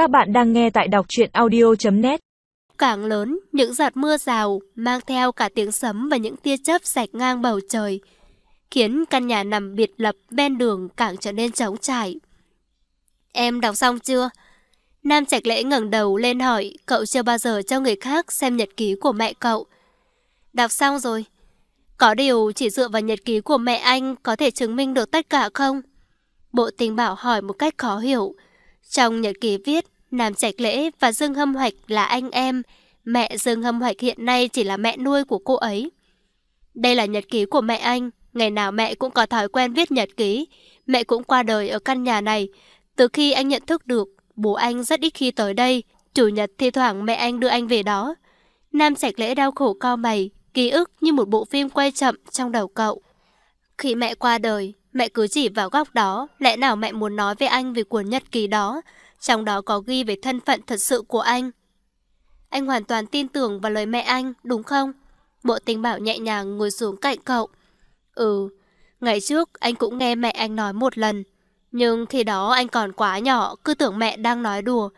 Các bạn đang nghe tại đọc truyện audio.net Càng lớn, những giọt mưa rào mang theo cả tiếng sấm và những tia chớp sạch ngang bầu trời, khiến căn nhà nằm biệt lập ven đường càng trở nên trống trải. Em đọc xong chưa? Nam Trạch Lễ ngẩng đầu lên hỏi, cậu chưa bao giờ cho người khác xem nhật ký của mẹ cậu. Đọc xong rồi. Có điều chỉ dựa vào nhật ký của mẹ anh có thể chứng minh được tất cả không? Bộ tình bảo hỏi một cách khó hiểu. Trong nhật ký viết, Nam Trạch Lễ và Dương Hâm Hoạch là anh em, mẹ Dương Hâm Hoạch hiện nay chỉ là mẹ nuôi của cô ấy. Đây là nhật ký của mẹ anh, ngày nào mẹ cũng có thói quen viết nhật ký. Mẹ cũng qua đời ở căn nhà này. Từ khi anh nhận thức được, bố anh rất ít khi tới đây, chủ nhật thi thoảng mẹ anh đưa anh về đó. Nam Trạch Lễ đau khổ cao mày, ký ức như một bộ phim quay chậm trong đầu cậu. Khi mẹ qua đời, mẹ cứ chỉ vào góc đó, lẽ nào mẹ muốn nói với anh về cuốn nhật ký đó, trong đó có ghi về thân phận thật sự của anh. Anh hoàn toàn tin tưởng vào lời mẹ anh, đúng không? Bộ tình bảo nhẹ nhàng ngồi xuống cạnh cậu. Ừ, ngày trước anh cũng nghe mẹ anh nói một lần. Nhưng khi đó anh còn quá nhỏ, cứ tưởng mẹ đang nói đùa.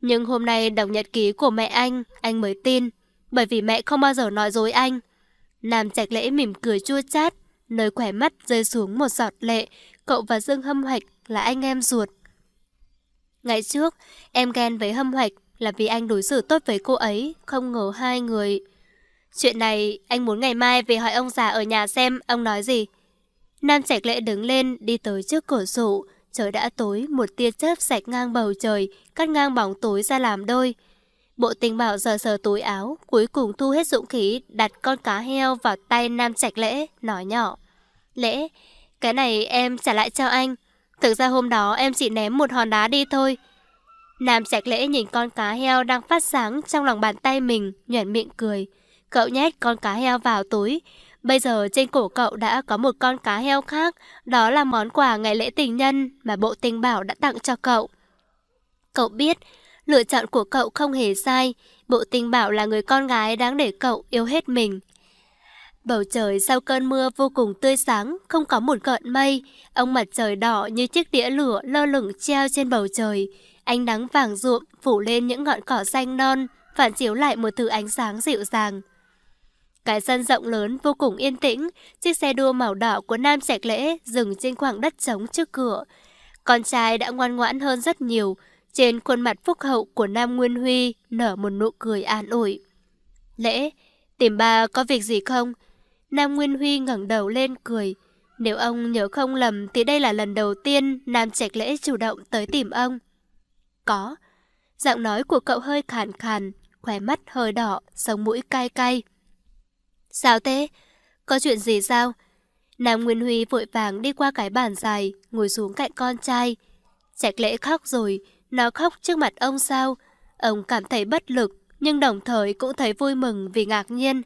Nhưng hôm nay đọc nhật ký của mẹ anh, anh mới tin. Bởi vì mẹ không bao giờ nói dối anh. Nam Trạch Lễ mỉm cười chua chát, nơi khỏe mắt rơi xuống một giọt lệ. Cậu và Dương Hâm Hoạch là anh em ruột. Ngày trước, em ghen với Hâm Hoạch là vì anh đối xử tốt với cô ấy, không ngờ hai người... Chuyện này, anh muốn ngày mai về hỏi ông già ở nhà xem ông nói gì. Nam Trạch Lễ đứng lên, đi tới trước cửa sổ. Trời đã tối, một tia chớp sạch ngang bầu trời, cắt ngang bóng tối ra làm đôi. Bộ tình bảo giờ sờ túi áo, cuối cùng thu hết dũng khí, đặt con cá heo vào tay Nam Trạch Lễ, nói nhỏ. Lễ, cái này em trả lại cho anh. Thực ra hôm đó em chỉ ném một hòn đá đi thôi. Nam Trạch Lễ nhìn con cá heo đang phát sáng trong lòng bàn tay mình, nhuẩn miệng cười. Cậu nhét con cá heo vào túi. Bây giờ trên cổ cậu đã có một con cá heo khác, đó là món quà ngày lễ tình nhân mà bộ tình bảo đã tặng cho cậu. Cậu biết, lựa chọn của cậu không hề sai, bộ tình bảo là người con gái đáng để cậu yêu hết mình. Bầu trời sau cơn mưa vô cùng tươi sáng, không có một gợn mây. Ông mặt trời đỏ như chiếc đĩa lửa lơ lửng treo trên bầu trời. Ánh nắng vàng ruộm phủ lên những ngọn cỏ xanh non, phản chiếu lại một thứ ánh sáng dịu dàng. Cái sân rộng lớn vô cùng yên tĩnh, chiếc xe đua màu đỏ của Nam Trạch Lễ dừng trên khoảng đất trống trước cửa. Con trai đã ngoan ngoãn hơn rất nhiều, trên khuôn mặt phúc hậu của Nam Nguyên Huy nở một nụ cười an ủi. Lễ, tìm ba có việc gì không? Nam Nguyên Huy ngẩng đầu lên cười. Nếu ông nhớ không lầm thì đây là lần đầu tiên Nam Trạch Lễ chủ động tới tìm ông. Có. Giọng nói của cậu hơi khàn khàn, khóe mắt hơi đỏ, sống mũi cay cay. Sao thế? Có chuyện gì sao? Nam Nguyên Huy vội vàng đi qua cái bàn dài, ngồi xuống cạnh con trai. Trạch Lễ khóc rồi, nó khóc trước mặt ông sao? Ông cảm thấy bất lực, nhưng đồng thời cũng thấy vui mừng vì ngạc nhiên.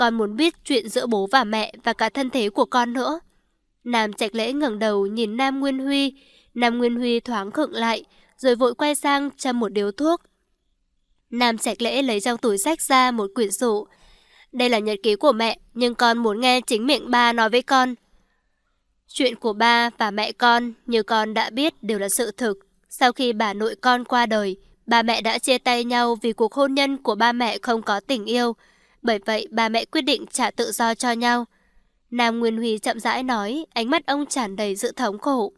Con muốn biết chuyện giữa bố và mẹ và cả thân thế của con nữa. Nam Trạch Lễ ngẩng đầu nhìn Nam Nguyên Huy. Nam Nguyên Huy thoáng khựng lại, rồi vội quay sang châm một điếu thuốc. Nam Trạch Lễ lấy trong túi sách ra một quyển sổ. Đây là nhật ký của mẹ, nhưng con muốn nghe chính miệng ba nói với con. Chuyện của ba và mẹ con, như con đã biết, đều là sự thực. Sau khi bà nội con qua đời, ba mẹ đã chia tay nhau vì cuộc hôn nhân của ba mẹ không có tình yêu. Bởi vậy bà mẹ quyết định trả tự do cho nhau. Nam Nguyên Huy chậm rãi nói, ánh mắt ông tràn đầy sự thống khổ.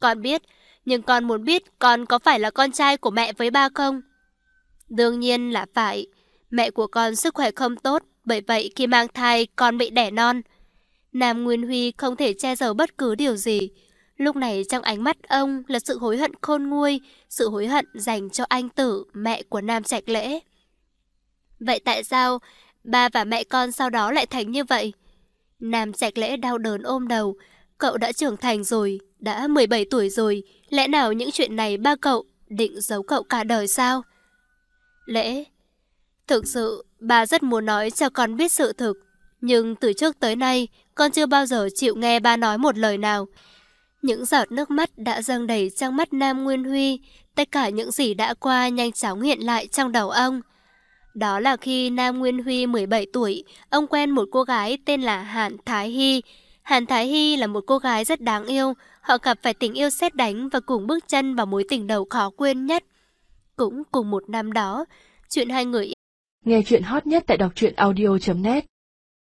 Con biết, nhưng con muốn biết con có phải là con trai của mẹ với ba không? Đương nhiên là phải. Mẹ của con sức khỏe không tốt, bởi vậy khi mang thai con bị đẻ non. Nam Nguyên Huy không thể che giấu bất cứ điều gì. Lúc này trong ánh mắt ông là sự hối hận khôn nguôi, sự hối hận dành cho anh tử, mẹ của Nam Trạch Lễ. Vậy tại sao ba và mẹ con sau đó lại thành như vậy? Nam Trạch Lễ đau đớn ôm đầu, cậu đã trưởng thành rồi, đã 17 tuổi rồi, lẽ nào những chuyện này ba cậu định giấu cậu cả đời sao? Lễ, thực sự ba rất muốn nói cho con biết sự thực, nhưng từ trước tới nay con chưa bao giờ chịu nghe ba nói một lời nào. Những giọt nước mắt đã dâng đầy trong mắt Nam Nguyên Huy, tất cả những gì đã qua nhanh chóng hiện lại trong đầu ông. Đó là khi Nam Nguyên Huy 17 tuổi, ông quen một cô gái tên là Hàn Thái Hy. Hàn Thái Hy là một cô gái rất đáng yêu, họ gặp phải tình yêu xét đánh và cùng bước chân vào mối tình đầu khó quên nhất. cũng cùng một năm đó. Chuyện hai người Nghe chuyện hot nhất tại đọc truyện audio.net